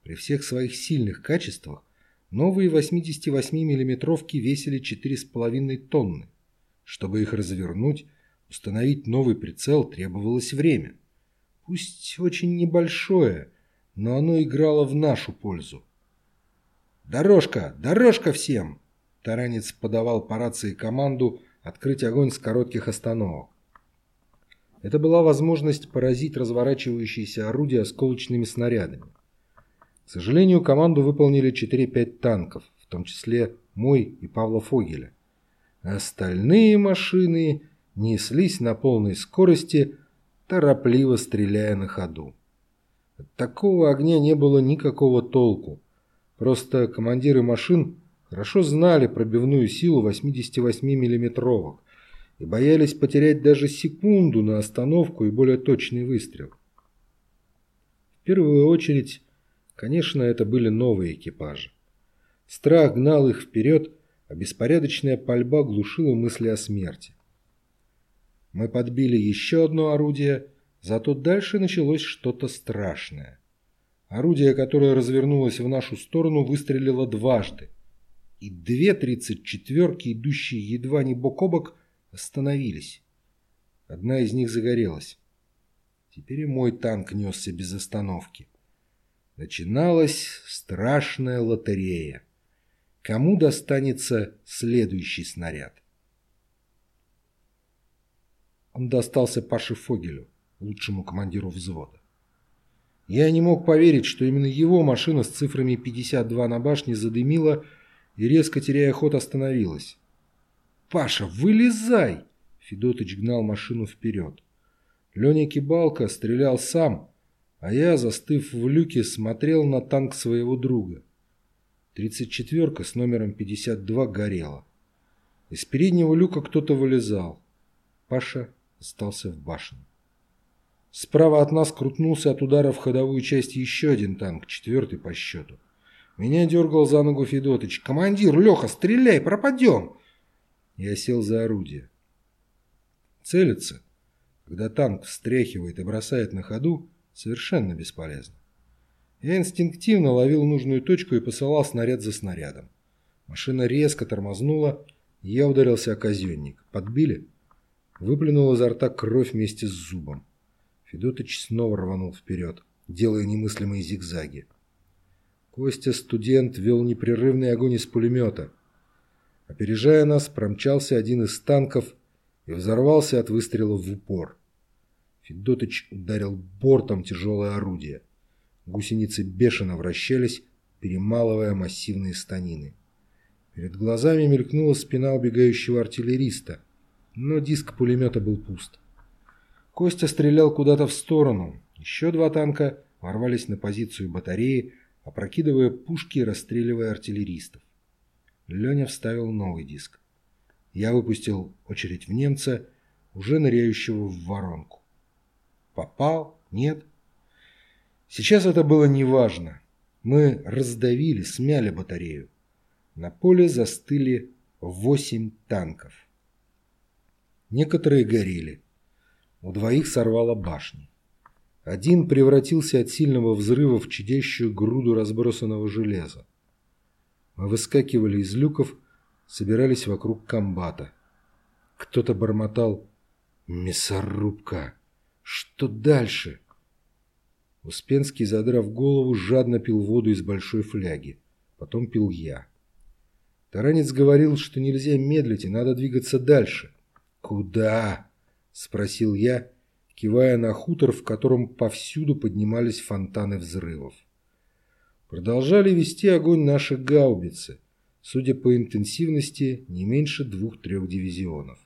При всех своих сильных качествах новые 88 миллиметровки весили 4,5 тонны. Чтобы их развернуть, установить новый прицел требовалось время. Пусть очень небольшое, но оно играло в нашу пользу. «Дорожка! Дорожка всем!» Таранец подавал по рации команду открыть огонь с коротких остановок. Это была возможность поразить разворачивающиеся орудия осколочными снарядами. К сожалению, команду выполнили 4-5 танков, в том числе мой и Павла Фогеля. Остальные машины неслись на полной скорости, торопливо стреляя на ходу. От такого огня не было никакого толку. Просто командиры машин хорошо знали пробивную силу 88 миллиметровок и боялись потерять даже секунду на остановку и более точный выстрел. В первую очередь, конечно, это были новые экипажи. Страх гнал их вперед, а беспорядочная пальба глушила мысли о смерти. Мы подбили еще одно орудие, зато дальше началось что-то страшное. Орудие, которое развернулось в нашу сторону, выстрелило дважды. И две тридцать четверки, идущие едва не бок о бок, остановились. Одна из них загорелась. Теперь и мой танк несся без остановки. Начиналась страшная лотерея. Кому достанется следующий снаряд? Он достался Паше Фогелю, лучшему командиру взвода. Я не мог поверить, что именно его машина с цифрами 52 на башне задымила и, резко теряя ход, остановилась. «Паша, вылезай!» Федотыч гнал машину вперед. Леня Кибалка стрелял сам, а я, застыв в люке, смотрел на танк своего друга. Тридцать четверка с номером 52 горела. Из переднего люка кто-то вылезал. Паша остался в башне. Справа от нас крутнулся от удара в ходовую часть еще один танк, четвертый по счету. Меня дергал за ногу Федотыч. «Командир, Леха, стреляй, пропадем!» Я сел за орудие. Целиться, когда танк встряхивает и бросает на ходу, совершенно бесполезно. Я инстинктивно ловил нужную точку и посылал снаряд за снарядом. Машина резко тормознула, и я ударился о казенник. Подбили? Выплюнул изо рта кровь вместе с зубом. Федотыч снова рванул вперед, делая немыслимые зигзаги. Костя, студент, вел непрерывный огонь из пулемета. Опережая нас, промчался один из танков и взорвался от выстрела в упор. Федотыч ударил бортом тяжелое орудие. Гусеницы бешено вращались, перемалывая массивные станины. Перед глазами мелькнула спина убегающего артиллериста, но диск пулемета был пуст. Костя стрелял куда-то в сторону. Еще два танка ворвались на позицию батареи, опрокидывая пушки и расстреливая артиллеристов. Леня вставил новый диск. Я выпустил очередь в немца, уже ныряющего в воронку. Попал? Нет? Сейчас это было неважно. Мы раздавили, смяли батарею. На поле застыли восемь танков. Некоторые горели. У двоих сорвало башни. Один превратился от сильного взрыва в чадящую груду разбросанного железа. Мы выскакивали из люков, собирались вокруг комбата. Кто-то бормотал «Мясорубка! Что дальше?» Успенский, задрав голову, жадно пил воду из большой фляги. Потом пил я. Таранец говорил, что нельзя медлить и надо двигаться дальше. «Куда?» – спросил я, кивая на хутор, в котором повсюду поднимались фонтаны взрывов. Продолжали вести огонь наши гаубицы, судя по интенсивности, не меньше двух-трех дивизионов.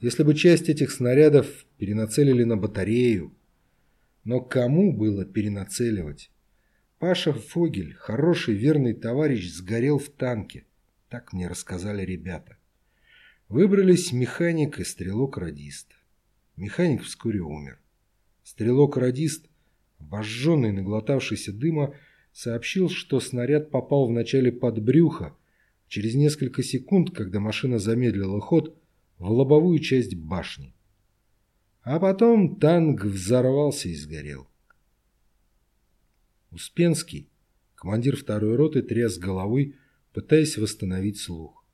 Если бы часть этих снарядов перенацелили на батарею, но кому было перенацеливать? Паша Фогель, хороший верный товарищ, сгорел в танке. Так мне рассказали ребята. Выбрались механик и стрелок-радист. Механик вскоре умер. Стрелок-радист, обожженный, наглотавшийся дыма, сообщил, что снаряд попал вначале под брюхо, через несколько секунд, когда машина замедлила ход, в лобовую часть башни. А потом танк взорвался и сгорел. Успенский, командир второй роты, тряс головой, пытаясь восстановить слух.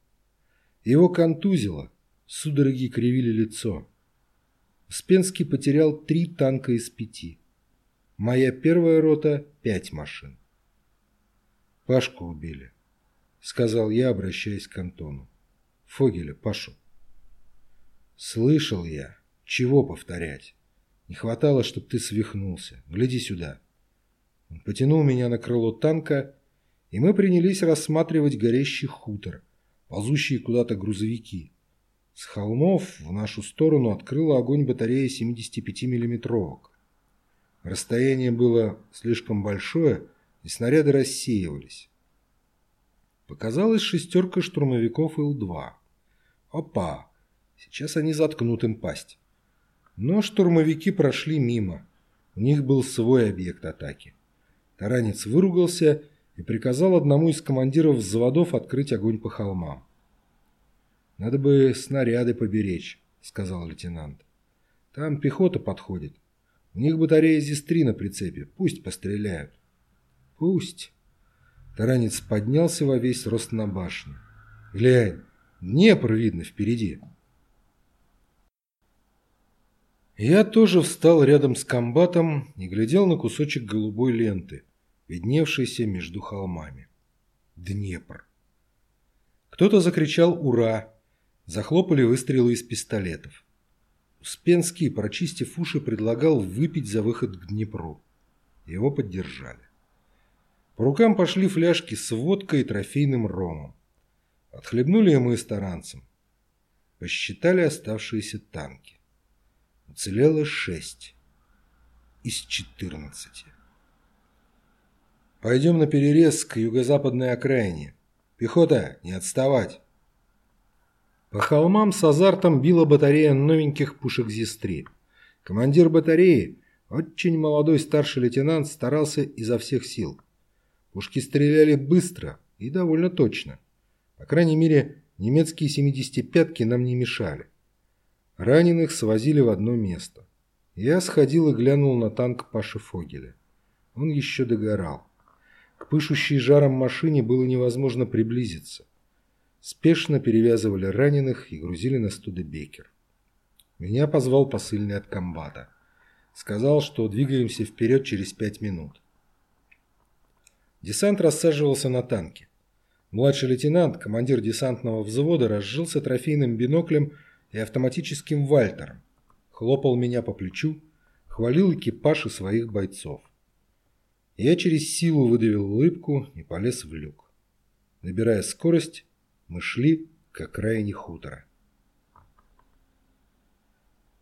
Его контузило, Судороги кривили лицо. Успенский потерял три танка из пяти. Моя первая рота — пять машин. Пашку убили, — сказал я, обращаясь к Антону. Фогеля, Пашу. Слышал я. Чего повторять? Не хватало, чтоб ты свихнулся. Гляди сюда. Он потянул меня на крыло танка, и мы принялись рассматривать горящий хутор, ползущие куда-то грузовики. С холмов в нашу сторону открыла огонь батарея 75 миллиметровок. Расстояние было слишком большое, и снаряды рассеивались. Показалась шестерка штурмовиков Ил-2. Опа! Сейчас они заткнут им пасть. Но штурмовики прошли мимо. У них был свой объект атаки. Таранец выругался и приказал одному из командиров взводов открыть огонь по холмам. «Надо бы снаряды поберечь», — сказал лейтенант. «Там пехота подходит. У них батарея ЗИС-3 на прицепе. Пусть постреляют». «Пусть». Таранец поднялся во весь рост на башню. «Глянь, Днепр видно впереди». Я тоже встал рядом с комбатом и глядел на кусочек голубой ленты, видневшийся между холмами. Днепр. Кто-то закричал «Ура!», захлопали выстрелы из пистолетов. Успенский, прочистив уши, предлагал выпить за выход к Днепру. Его поддержали. По рукам пошли фляжки с водкой и трофейным ромом. Отхлебнули мы старанцем. Посчитали оставшиеся танки. Уцелело шесть из четырнадцати. Пойдем на перерез к юго-западной окраине. Пехота, не отставать. По холмам с азартом била батарея новеньких пушек ЗИС-3. Командир батареи, очень молодой старший лейтенант, старался изо всех сил. Пушки стреляли быстро и довольно точно. По крайней мере, немецкие 75-ки нам не мешали. Раненых свозили в одно место. Я сходил и глянул на танк Паши Фогеля. Он еще догорал. К пышущей жаром машине было невозможно приблизиться. Спешно перевязывали раненых и грузили на студебекер. Меня позвал посыльный от комбата. Сказал, что двигаемся вперед через пять минут. Десант рассаживался на танке. Младший лейтенант, командир десантного взвода, разжился трофейным биноклем и автоматическим вальтером, хлопал меня по плечу, хвалил экипаж и своих бойцов. Я через силу выдавил улыбку и полез в люк. Набирая скорость, мы шли к окраине хутора.